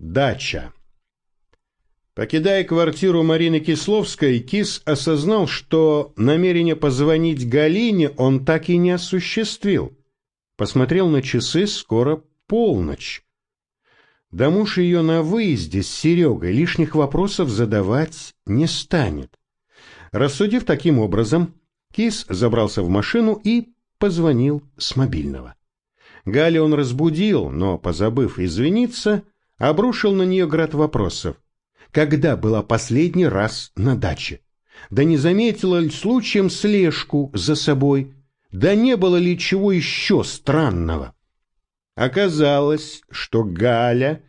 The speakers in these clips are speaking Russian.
Дача. Покидая квартиру Марины Кисловской, Кис осознал, что намерение позвонить Галине он так и не осуществил. Посмотрел на часы, скоро полночь. Да муж ее на выезде с Серегой лишних вопросов задавать не станет. Рассудив таким образом, Кис забрался в машину и позвонил с мобильного. Галя он разбудил, но, позабыв извиниться, обрушил на нее град вопросов. Когда была последний раз на даче? Да не заметила ли случаем слежку за собой? Да не было ли чего еще странного? Оказалось, что Галя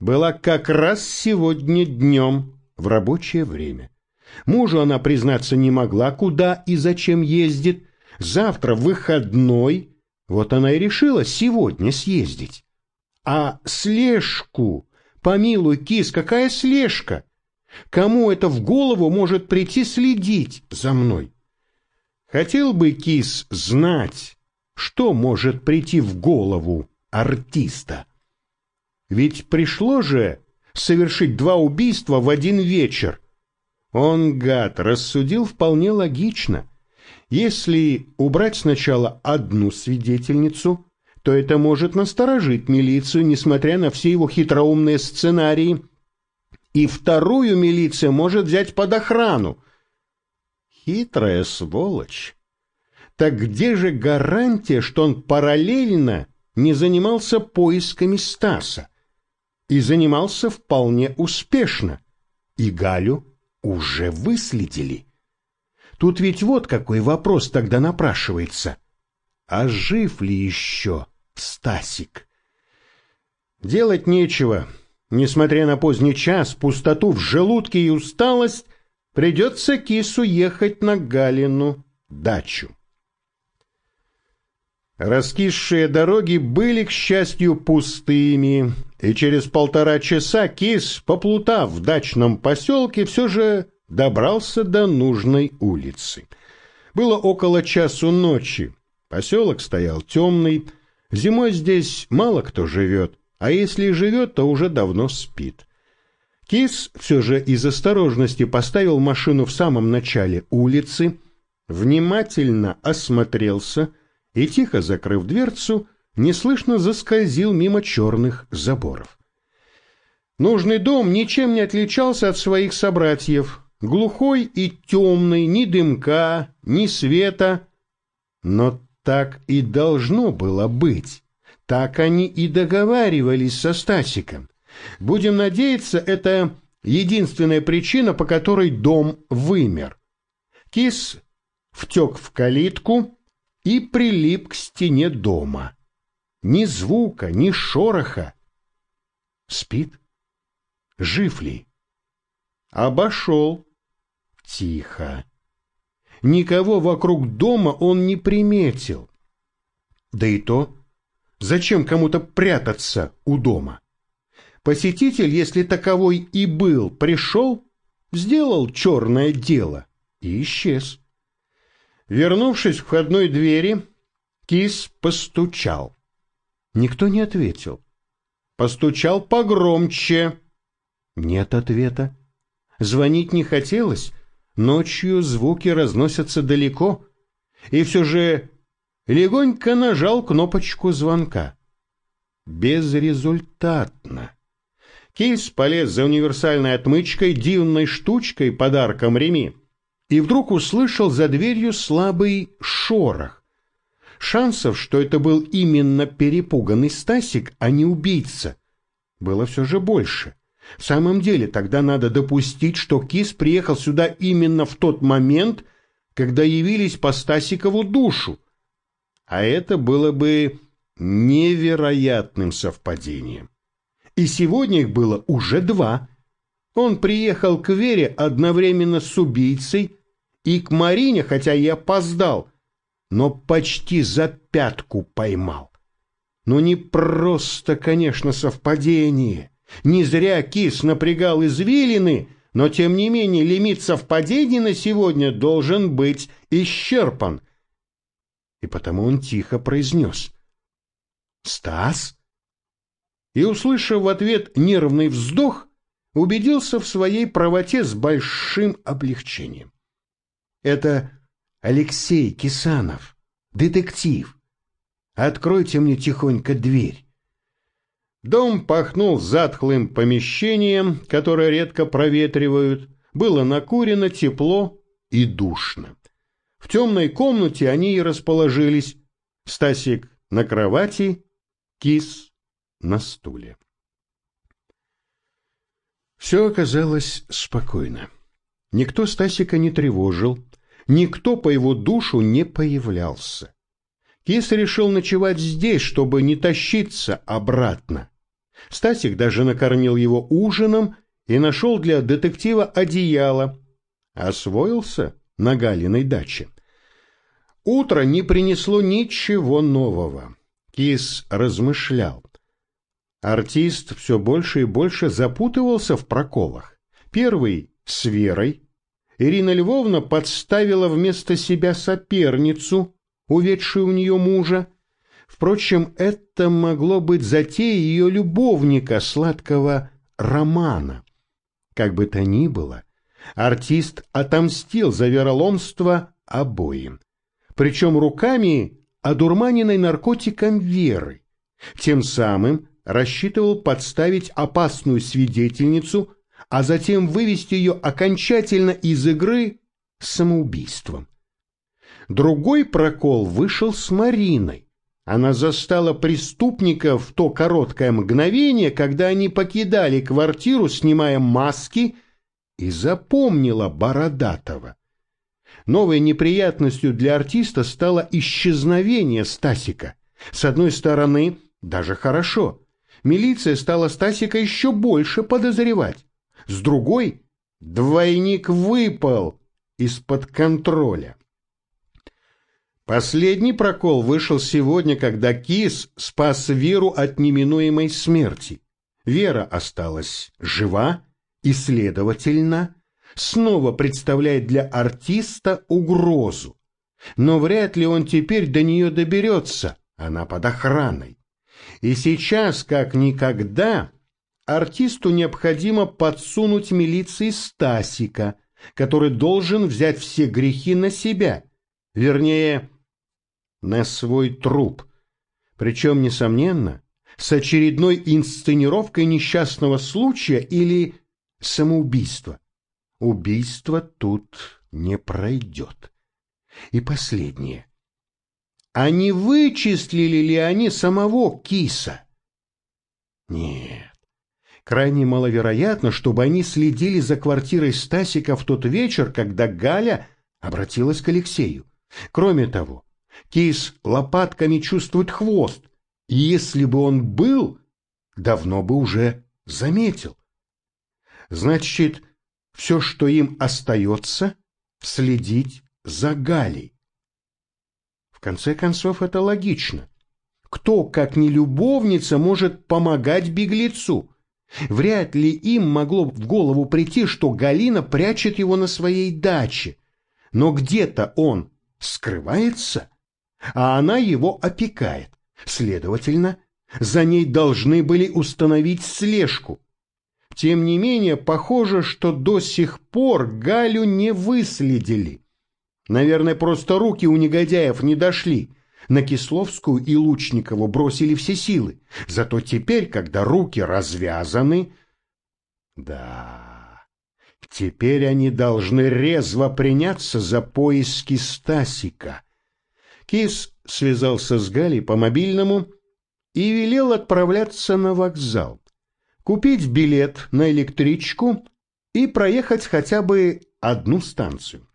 была как раз сегодня днем в рабочее время. Мужу она признаться не могла, куда и зачем ездит. Завтра выходной, вот она и решила сегодня съездить. А слежку, помилуй, кис, какая слежка? Кому это в голову может прийти следить за мной? Хотел бы кис знать, что может прийти в голову артиста. Ведь пришло же совершить два убийства в один вечер. Он, гад, рассудил вполне логично. Если убрать сначала одну свидетельницу, то это может насторожить милицию, несмотря на все его хитроумные сценарии. И вторую милиция может взять под охрану. Хитрая сволочь. Так где же гарантия, что он параллельно не занимался поисками Стаса? И занимался вполне успешно. И Галю уже выследили. Тут ведь вот какой вопрос тогда напрашивается. А жив ли еще Стасик? Делать нечего. Несмотря на поздний час, пустоту в желудке и усталость, придется кису ехать на Галину дачу. Раскисшие дороги были, к счастью, пустыми, и через полтора часа кис, поплутав в дачном поселке, все же добрался до нужной улицы. Было около часу ночи. Поселок стоял темный. Зимой здесь мало кто живет, а если живет, то уже давно спит. Кис все же из осторожности поставил машину в самом начале улицы, внимательно осмотрелся и, тихо закрыв дверцу, неслышно заскользил мимо черных заборов. Нужный дом ничем не отличался от своих собратьев. Глухой и темный, ни дымка, ни света. Но так и должно было быть. Так они и договаривались со Стасиком. Будем надеяться, это единственная причина, по которой дом вымер. Кис втек в калитку и прилип к стене дома. Ни звука, ни шороха. Спит? Жив ли? Обошел Тихо. Никого вокруг дома он не приметил. Да и то, зачем кому-то прятаться у дома? Посетитель, если таковой и был, пришел, сделал черное дело и исчез. Вернувшись к входной двери, кис постучал. Никто не ответил. Постучал погромче. Нет ответа. Звонить не хотелось, Ночью звуки разносятся далеко, и все же легонько нажал кнопочку звонка. Безрезультатно. Кейс полез за универсальной отмычкой, дивной штучкой, подарком Реми, и вдруг услышал за дверью слабый шорох. Шансов, что это был именно перепуганный Стасик, а не убийца, было все же больше. В самом деле, тогда надо допустить, что Кис приехал сюда именно в тот момент, когда явились по Стасикову душу. А это было бы невероятным совпадением. И сегодня их было уже два. Он приехал к Вере одновременно с убийцей и к Марине, хотя и опоздал, но почти за пятку поймал. Ну не просто, конечно, совпадение. Не зря кис напрягал извилины, но тем не менее лимит совпадений на сегодня должен быть исчерпан. И потому он тихо произнес. «Стас?» и, услышав в ответ нервный вздох, убедился в своей правоте с большим облегчением. Это Алексей Кисанов, детектив. Откройте мне тихонько дверь. Дом пахнул затхлым помещением, которое редко проветривают. Было накурено, тепло и душно. В темной комнате они и расположились. Стасик на кровати, кис на стуле. Все оказалось спокойно. Никто Стасика не тревожил, никто по его душу не появлялся. Кис решил ночевать здесь, чтобы не тащиться обратно. Стасик даже накормил его ужином и нашел для детектива одеяло. Освоился на Галиной даче. Утро не принесло ничего нового. Кис размышлял. Артист все больше и больше запутывался в проколах. Первый — с Верой. Ирина Львовна подставила вместо себя соперницу, уведшую у нее мужа. Впрочем, это могло быть затеей ее любовника, сладкого романа. Как бы то ни было, артист отомстил за вероломство обоим. Причем руками одурманенной наркотиком Веры. Тем самым рассчитывал подставить опасную свидетельницу, а затем вывести ее окончательно из игры самоубийством. Другой прокол вышел с Мариной. Она застала преступника в то короткое мгновение, когда они покидали квартиру, снимая маски, и запомнила Бородатого. Новой неприятностью для артиста стало исчезновение Стасика. С одной стороны, даже хорошо милиция стала Стасика еще больше подозревать. С другой, двойник выпал из-под контроля. Последний прокол вышел сегодня, когда Кис спас Веру от неминуемой смерти. Вера осталась жива и, следовательно, снова представляет для артиста угрозу. Но вряд ли он теперь до нее доберется, она под охраной. И сейчас, как никогда, артисту необходимо подсунуть милиции Стасика, который должен взять все грехи на себя, вернее, на свой труп. Причем, несомненно, с очередной инсценировкой несчастного случая или самоубийства. Убийство тут не пройдет. И последнее. А не вычислили ли они самого киса? Нет. Крайне маловероятно, чтобы они следили за квартирой Стасика в тот вечер, когда Галя обратилась к Алексею. Кроме того, кис лопатками чувствует хвост, и если бы он был, давно бы уже заметил. Значит, все, что им остается, следить за Галей. В конце концов, это логично. Кто, как не любовница, может помогать беглецу? Вряд ли им могло в голову прийти, что Галина прячет его на своей даче. Но где-то он скрывается, а она его опекает. Следовательно, за ней должны были установить слежку. Тем не менее, похоже, что до сих пор Галю не выследили. Наверное, просто руки у негодяев не дошли. На Кисловскую и Лучникову бросили все силы. Зато теперь, когда руки развязаны... Да, теперь они должны резво приняться за поиски Стасика. Кис связался с Галей по мобильному и велел отправляться на вокзал купить билет на электричку и проехать хотя бы одну станцию.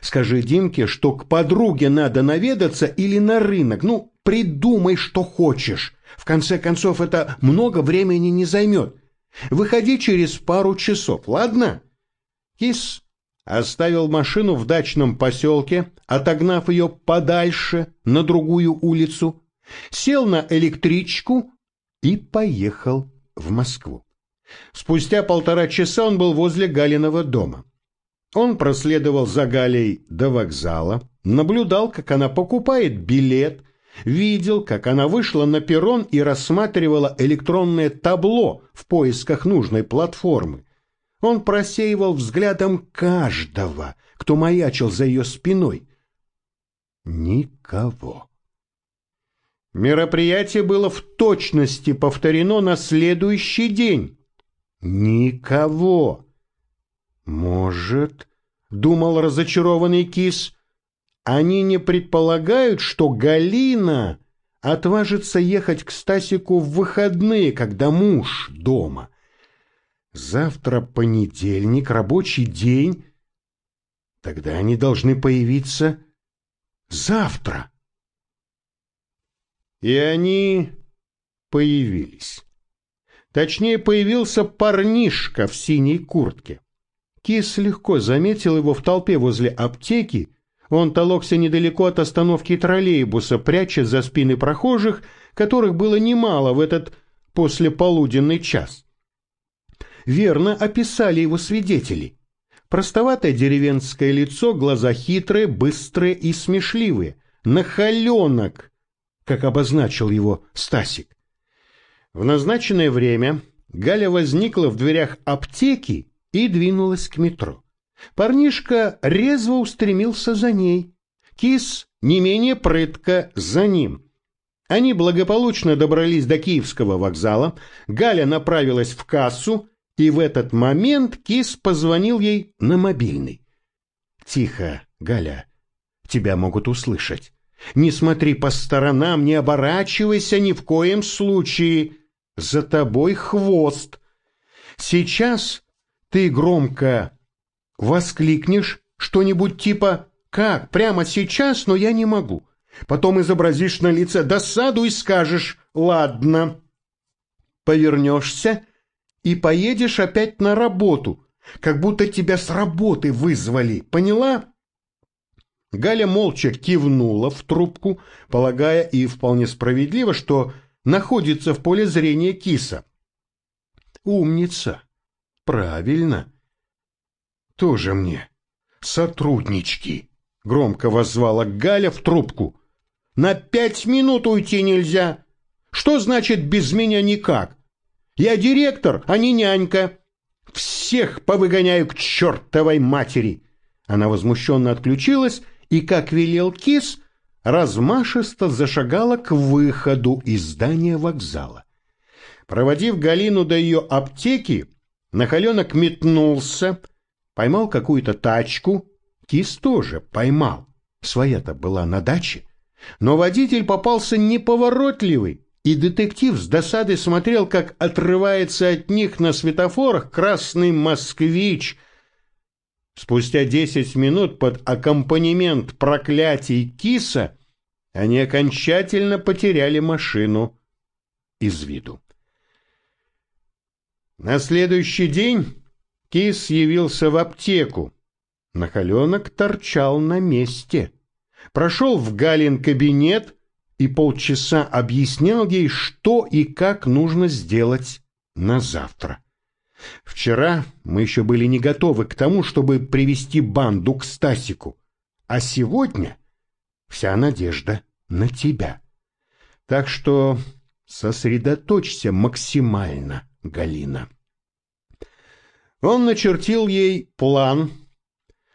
Скажи Димке, что к подруге надо наведаться или на рынок. Ну, придумай, что хочешь. В конце концов, это много времени не займет. Выходи через пару часов, ладно? Кис оставил машину в дачном поселке, отогнав ее подальше на другую улицу, сел на электричку и поехал в Москву. Спустя полтора часа он был возле Галиного дома. Он проследовал за Галей до вокзала, наблюдал, как она покупает билет, видел, как она вышла на перрон и рассматривала электронное табло в поисках нужной платформы. Он просеивал взглядом каждого, кто маячил за ее спиной. Никого. Мероприятие было в точности повторено на следующий день. Никого. Может, думал разочарованный кис, они не предполагают, что Галина отважится ехать к Стасику в выходные, когда муж дома. Завтра понедельник, рабочий день. Тогда они должны появиться завтра. И они появились. Точнее, появился парнишка в синей куртке. Кис легко заметил его в толпе возле аптеки. Он толокся недалеко от остановки троллейбуса, пряча за спины прохожих, которых было немало в этот послеполуденный час. Верно описали его свидетели. Простоватое деревенское лицо, глаза хитрые, быстрые и смешливые. Нахаленок, как обозначил его Стасик. В назначенное время Галя возникла в дверях аптеки и двинулась к метро. Парнишка резво устремился за ней. Кис не менее прытко за ним. Они благополучно добрались до Киевского вокзала, Галя направилась в кассу, и в этот момент Кис позвонил ей на мобильный. «Тихо, Галя, тебя могут услышать. Не смотри по сторонам, не оборачивайся ни в коем случае. За тобой хвост. Сейчас ты громко воскликнешь что-нибудь типа «Как? Прямо сейчас? Но я не могу». Потом изобразишь на лице досаду и скажешь «Ладно». Повернешься и поедешь опять на работу, как будто тебя с работы вызвали, поняла? Галя молча кивнула в трубку, полагая и вполне справедливо, что находится в поле зрения киса. Умница. Правильно. Тоже мне. Сотруднички. Громко воззвала Галя в трубку. На пять минут уйти нельзя. Что значит без меня никак? Я директор, а не нянька. Всех повыгоняю к чертовой матери. Она возмущенно отключилась и, как велел кис, размашисто зашагала к выходу из здания вокзала. Проводив Галину до ее аптеки, Нахаленок метнулся, поймал какую-то тачку, кис тоже поймал, своя-то была на даче, но водитель попался неповоротливый, и детектив с досадой смотрел, как отрывается от них на светофорах красный москвич. Спустя десять минут под аккомпанемент проклятий киса они окончательно потеряли машину из виду. На следующий день Кис явился в аптеку. Нахаленок торчал на месте. Прошел в Галин кабинет и полчаса объяснял ей, что и как нужно сделать на завтра. Вчера мы еще были не готовы к тому, чтобы привести банду к Стасику, а сегодня вся надежда на тебя. Так что сосредоточься максимально, Галина. Он начертил ей план,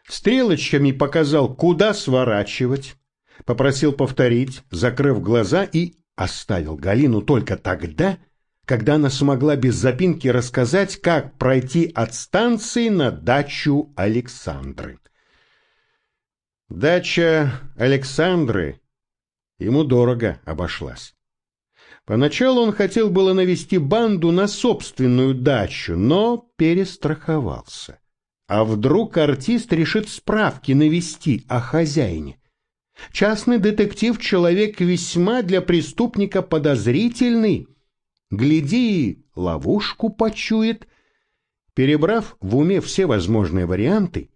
стрелочками показал, куда сворачивать, попросил повторить, закрыв глаза и оставил Галину только тогда, когда она смогла без запинки рассказать, как пройти от станции на дачу Александры. Дача Александры ему дорого обошлась. Поначалу он хотел было навести банду на собственную дачу, но перестраховался. А вдруг артист решит справки навести о хозяине? Частный детектив — человек весьма для преступника подозрительный. Гляди, ловушку почует. Перебрав в уме все возможные варианты,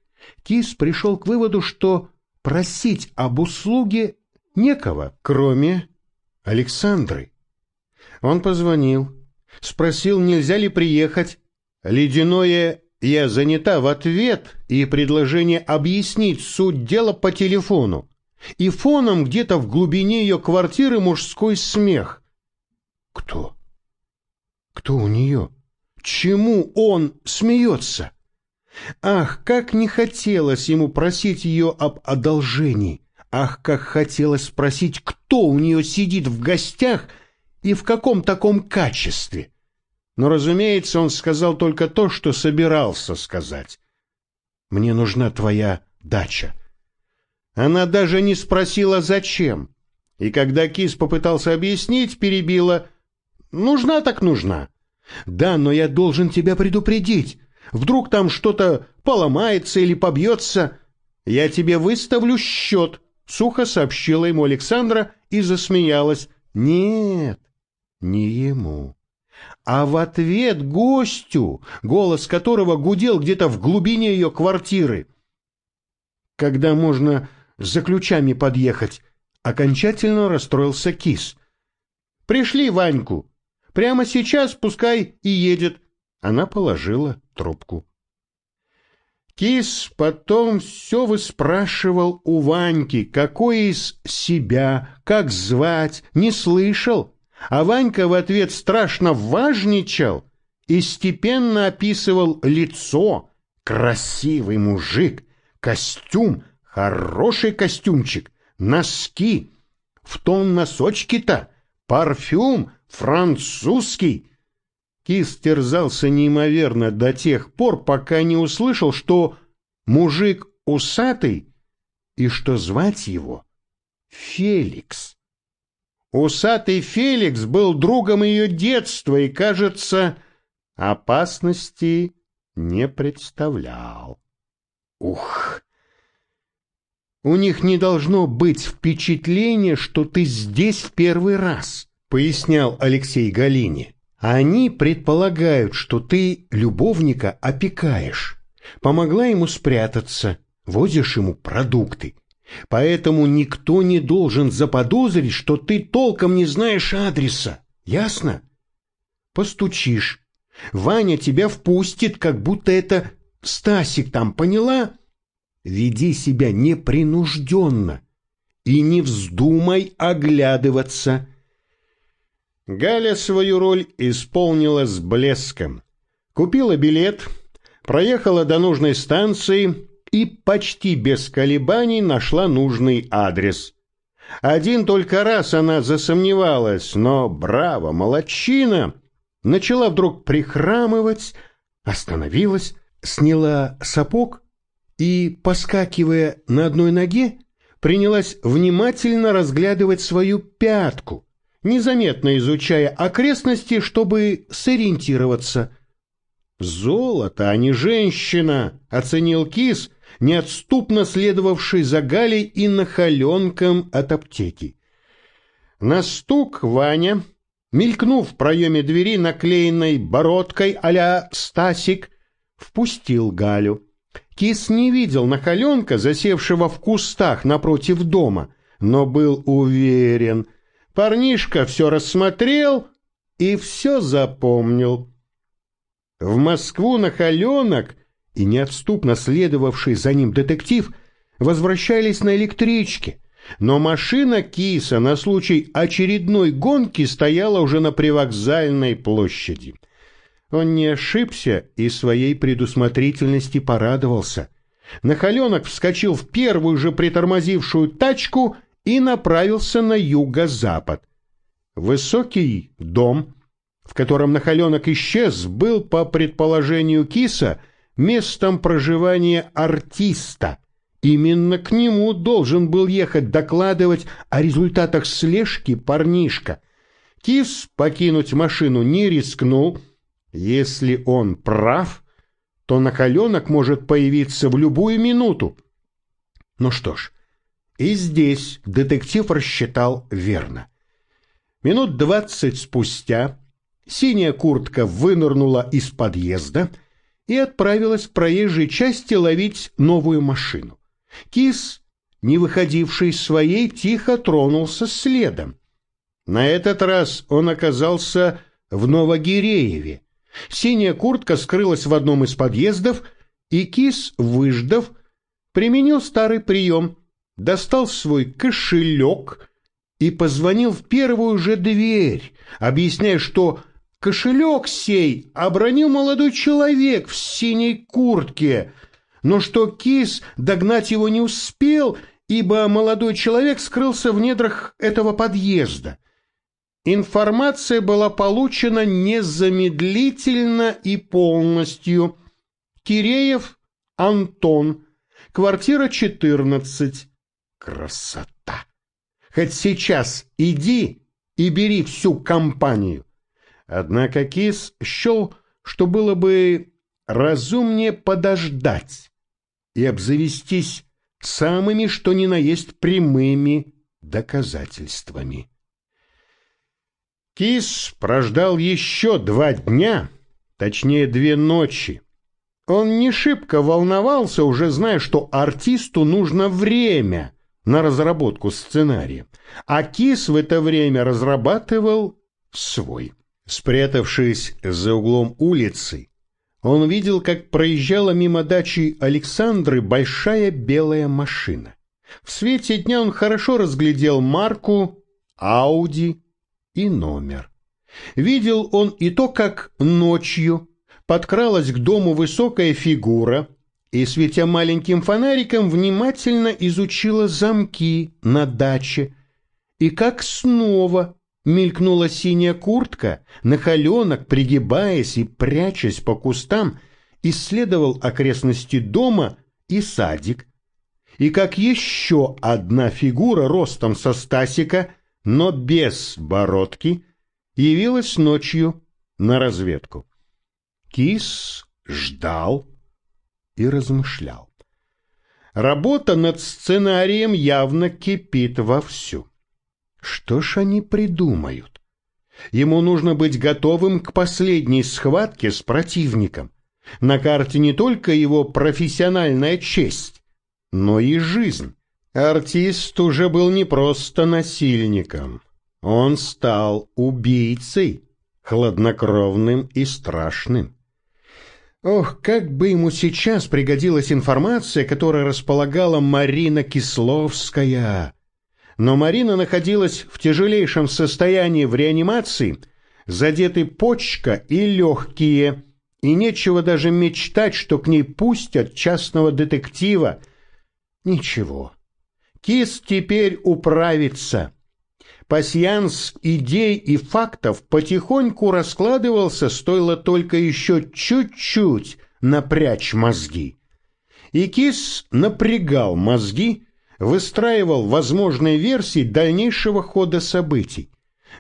Кис пришел к выводу, что просить об услуге некого, кроме Александры. Он позвонил, спросил, нельзя ли приехать. Ледяное «я занята» в ответ и предложение объяснить суть дела по телефону. И фоном где-то в глубине ее квартиры мужской смех. Кто? Кто у нее? Чему он смеется? Ах, как не хотелось ему просить ее об одолжении! Ах, как хотелось спросить, кто у нее сидит в гостях и в каком таком качестве! Но, разумеется, он сказал только то, что собирался сказать. «Мне нужна твоя дача». Она даже не спросила, зачем. И когда Кис попытался объяснить, перебила «Нужна так нужна». «Да, но я должен тебя предупредить. Вдруг там что-то поломается или побьется. Я тебе выставлю счет», — сухо сообщила ему Александра и засмеялась. «Нет, не ему» а в ответ гостю, голос которого гудел где-то в глубине ее квартиры. Когда можно за ключами подъехать, окончательно расстроился кис. Пришли Ваньку. Прямо сейчас пускай и едет. Она положила трубку. Кис потом все выспрашивал у Ваньки, какой из себя, как звать, не слышал, а Ванька в ответ страшно важничал и степенно описывал лицо, красивый мужик, костюм, хороший костюмчик, носки, в тон носочки-то, парфюм французский. Кис терзался неимоверно до тех пор, пока не услышал, что мужик усатый и что звать его Феликс. Усатый Феликс был другом ее детства и, кажется, опасности не представлял. Ух! У них не должно быть впечатления, что ты здесь в первый раз, пояснял Алексей Галине. Они предполагают, что ты любовника опекаешь, помогла ему спрятаться, возишь ему продукты. Поэтому никто не должен заподозрить, что ты толком не знаешь адреса. Ясно? Постучишь. Ваня тебя впустит, как будто это Стасик там, поняла? Веди себя непринужденно и не вздумай оглядываться. Галя свою роль исполнила с блеском. Купила билет, проехала до нужной станции и почти без колебаний нашла нужный адрес. Один только раз она засомневалась, но браво, молодчина! Начала вдруг прихрамывать, остановилась, сняла сапог и, поскакивая на одной ноге, принялась внимательно разглядывать свою пятку, незаметно изучая окрестности, чтобы сориентироваться. «Золото, а не женщина!» — оценил кис — неотступно следовавший за Галей и нахаленком от аптеки. На стук Ваня, мелькнув в проеме двери наклеенной бородкой а Стасик, впустил Галю. Кис не видел нахаленка, засевшего в кустах напротив дома, но был уверен. Парнишка все рассмотрел и все запомнил. В Москву нахаленок и неотступно следовавший за ним детектив возвращались на электричке, но машина Киса на случай очередной гонки стояла уже на привокзальной площади. Он не ошибся и своей предусмотрительности порадовался. Нахаленок вскочил в первую же притормозившую тачку и направился на юго-запад. Высокий дом, в котором Нахаленок исчез, был, по предположению Киса, местом проживания артиста. Именно к нему должен был ехать докладывать о результатах слежки парнишка. Кис покинуть машину не рискнул. Если он прав, то накаленок может появиться в любую минуту. Ну что ж, и здесь детектив рассчитал верно. Минут двадцать спустя синяя куртка вынырнула из подъезда — и отправилась в проезжей части ловить новую машину. Кис, не выходивший из своей, тихо тронулся следом. На этот раз он оказался в Новогирееве. Синяя куртка скрылась в одном из подъездов, и Кис, выждав, применил старый прием. достал свой кошелек и позвонил в первую же дверь, объясняя, что кошелек сей обронил молодой человек в синей куртке, но что кис догнать его не успел, ибо молодой человек скрылся в недрах этого подъезда. Информация была получена незамедлительно и полностью. Киреев Антон, квартира 14. Красота! Хоть сейчас иди и бери всю компанию. Однако Кис счел, что было бы разумнее подождать и обзавестись самыми, что ни на есть, прямыми доказательствами. Кис прождал еще два дня, точнее две ночи. Он не шибко волновался, уже зная, что артисту нужно время на разработку сценария, а Кис в это время разрабатывал свой. Спрятавшись за углом улицы, он видел, как проезжала мимо дачи Александры большая белая машина. В свете дня он хорошо разглядел марку «Ауди» и номер. Видел он и то, как ночью подкралась к дому высокая фигура и, светя маленьким фонариком, внимательно изучила замки на даче, и как снова мелькнула синяя куртка, нахаленок, пригибаясь и прячась по кустам, исследовал окрестности дома и садик, и как еще одна фигура ростом со Стасика – но без бородки, явилась ночью на разведку. Кис ждал и размышлял. Работа над сценарием явно кипит вовсю. Что ж они придумают? Ему нужно быть готовым к последней схватке с противником. На карте не только его профессиональная честь, но и жизнь. Артист уже был не просто насильником. Он стал убийцей, хладнокровным и страшным. Ох, как бы ему сейчас пригодилась информация, которой располагала Марина Кисловская. Но Марина находилась в тяжелейшем состоянии в реанимации, задеты почка и легкие, и нечего даже мечтать, что к ней пустят частного детектива. Ничего. Кис теперь управится. Пасьянс идей и фактов потихоньку раскладывался, стоило только еще чуть-чуть напрячь мозги. И Кис напрягал мозги, выстраивал возможные версии дальнейшего хода событий.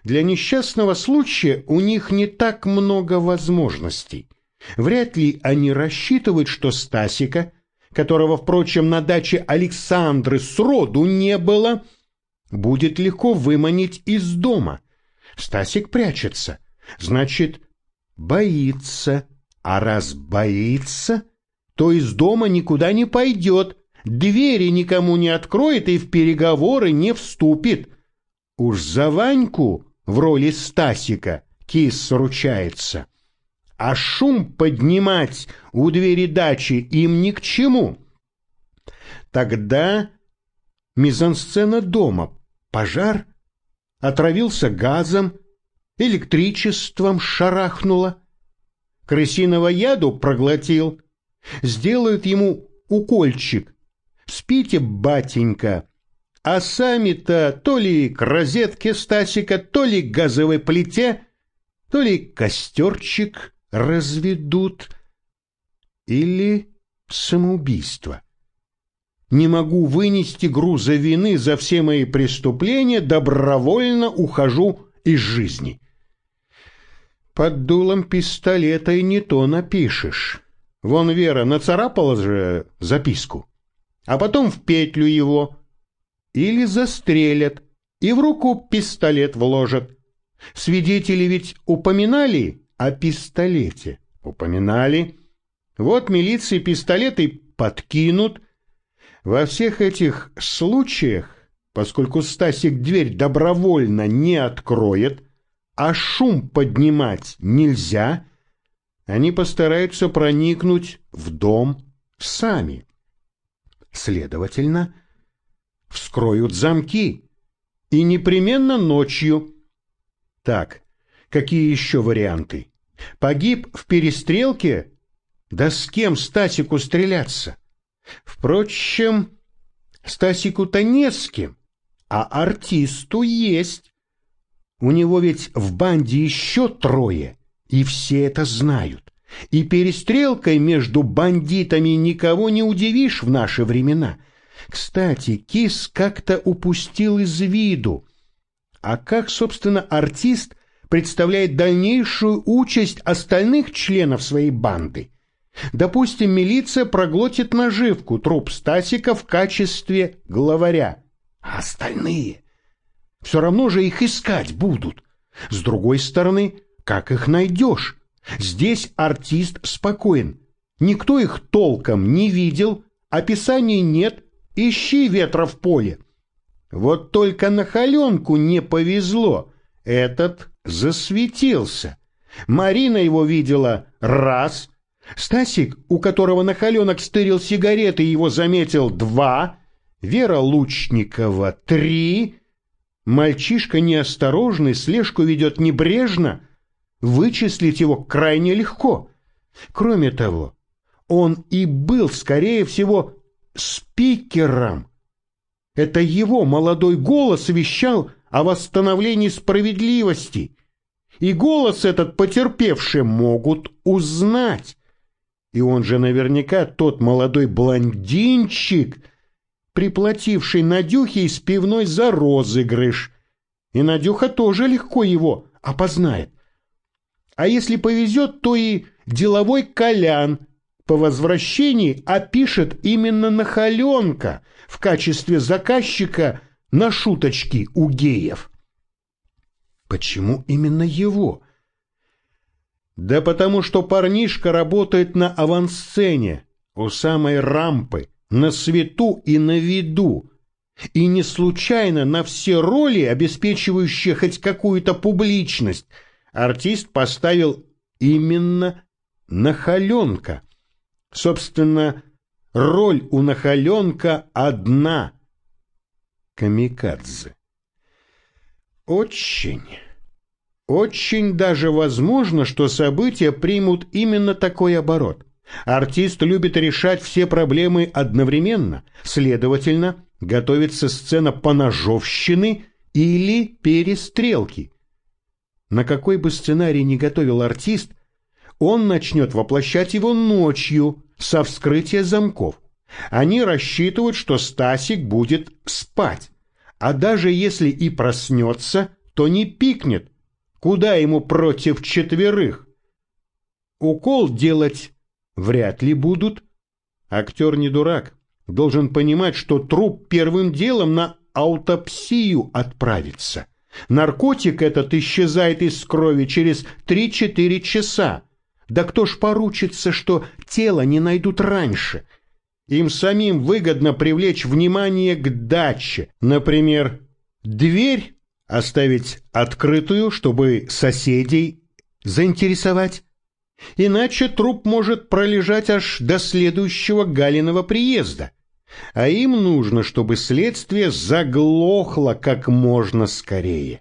Для несчастного случая у них не так много возможностей. Вряд ли они рассчитывают, что Стасика – которого, впрочем, на даче Александры сроду не было, будет легко выманить из дома. Стасик прячется, значит, боится, а раз боится, то из дома никуда не пойдет, двери никому не откроет и в переговоры не вступит. Уж за Ваньку в роли Стасика кис ручается а шум поднимать у двери дачи им ни к чему. Тогда мизансцена дома, пожар, отравился газом, электричеством шарахнуло, крысиного яду проглотил, сделают ему укольчик. Спите, батенька, а сами-то то ли к розетке Стасика, то ли к газовой плите, то ли костерчик разведут или самоубийство. Не могу вынести груза вины за все мои преступления, добровольно ухожу из жизни. Под дулом пистолета и не то напишешь. Вон Вера нацарапала же записку, а потом в петлю его. Или застрелят и в руку пистолет вложат. Свидетели ведь упоминали о пистолете упоминали. Вот милиции пистолеты подкинут. Во всех этих случаях, поскольку Стасик дверь добровольно не откроет, а шум поднимать нельзя, они постараются проникнуть в дом сами. Следовательно, вскроют замки. И непременно ночью. Так, какие еще варианты? Погиб в перестрелке? Да с кем Стасику стреляться? Впрочем, Стасику-то не с кем, а артисту есть. У него ведь в банде еще трое, и все это знают. И перестрелкой между бандитами никого не удивишь в наши времена. Кстати, Кис как-то упустил из виду. А как, собственно, артист представляет дальнейшую участь остальных членов своей банды? Допустим, милиция проглотит наживку труп Стасика в качестве главаря. А остальные? Все равно же их искать будут. С другой стороны, как их найдешь? Здесь артист спокоен. Никто их толком не видел, описаний нет, ищи ветра в поле. Вот только на холенку не повезло. Этот засветился. Марина его видела раз. Стасик, у которого на холенок стырил сигареты, его заметил два. Вера Лучникова три. Мальчишка неосторожный, слежку ведет небрежно — Вычислить его крайне легко. Кроме того, он и был, скорее всего, спикером. Это его молодой голос вещал о восстановлении справедливости. И голос этот потерпевшие могут узнать. И он же наверняка тот молодой блондинчик, приплативший Надюхе из пивной за розыгрыш. И Надюха тоже легко его опознает. А если повезет, то и деловой Колян по возвращении опишет именно Нахаленка в качестве заказчика на шуточки у геев. Почему именно его? Да потому что парнишка работает на авансцене, у самой рампы, на свету и на виду, и не случайно на все роли, обеспечивающие хоть какую-то публичность – артист поставил именно Нахаленка. Собственно, роль у Нахаленка одна — камикадзе. Очень, очень даже возможно, что события примут именно такой оборот. Артист любит решать все проблемы одновременно, следовательно, готовится сцена поножовщины или перестрелки. На какой бы сценарий ни готовил артист, он начнет воплощать его ночью со вскрытия замков. Они рассчитывают, что Стасик будет спать, а даже если и проснется, то не пикнет. Куда ему против четверых? Укол делать вряд ли будут. Актер не дурак, должен понимать, что труп первым делом на аутопсию отправится. Наркотик этот исчезает из крови через 3-4 часа. Да кто ж поручится, что тело не найдут раньше? Им самим выгодно привлечь внимание к даче. Например, дверь оставить открытую, чтобы соседей заинтересовать. Иначе труп может пролежать аж до следующего Галиного приезда а им нужно, чтобы следствие заглохло как можно скорее.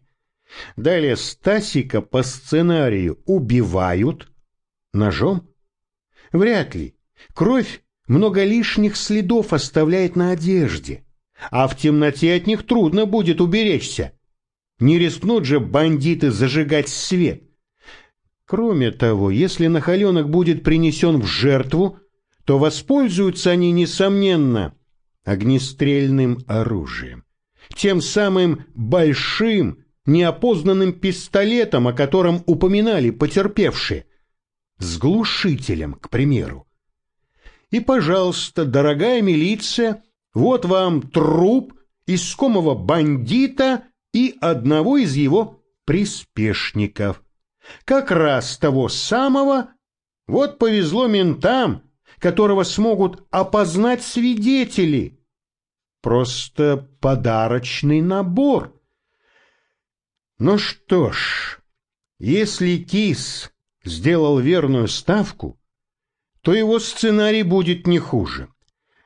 Далее Стасика по сценарию убивают ножом? Вряд ли. Кровь много лишних следов оставляет на одежде, а в темноте от них трудно будет уберечься. Не рискнут же бандиты зажигать свет. Кроме того, если нахаленок будет принесен в жертву, то воспользуются они, несомненно, огнестрельным оружием. Тем самым большим, неопознанным пистолетом, о котором упоминали потерпевшие. С глушителем, к примеру. И, пожалуйста, дорогая милиция, вот вам труп искомого бандита и одного из его приспешников. Как раз того самого, вот повезло ментам, которого смогут опознать свидетели. Просто подарочный набор. Ну что ж, если Кис сделал верную ставку, то его сценарий будет не хуже.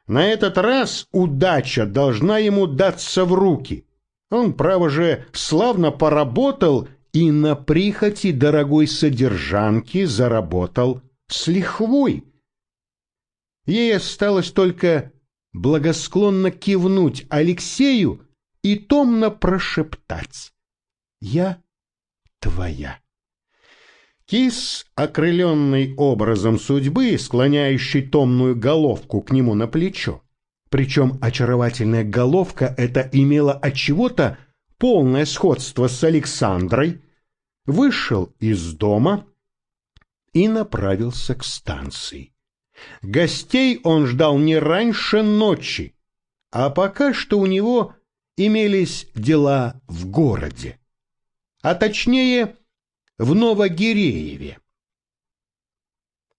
На этот раз удача должна ему даться в руки. Он, право же, славно поработал и на прихоти дорогой содержанки заработал с лихвой. Ей осталось только благосклонно кивнуть Алексею и томно прошептать «Я твоя». Кис, окрыленный образом судьбы, склоняющий томную головку к нему на плечо, причем очаровательная головка эта имела от чего-то полное сходство с Александрой, вышел из дома и направился к станции. Гостей он ждал не раньше ночи, а пока что у него имелись дела в городе, а точнее в Новогирееве.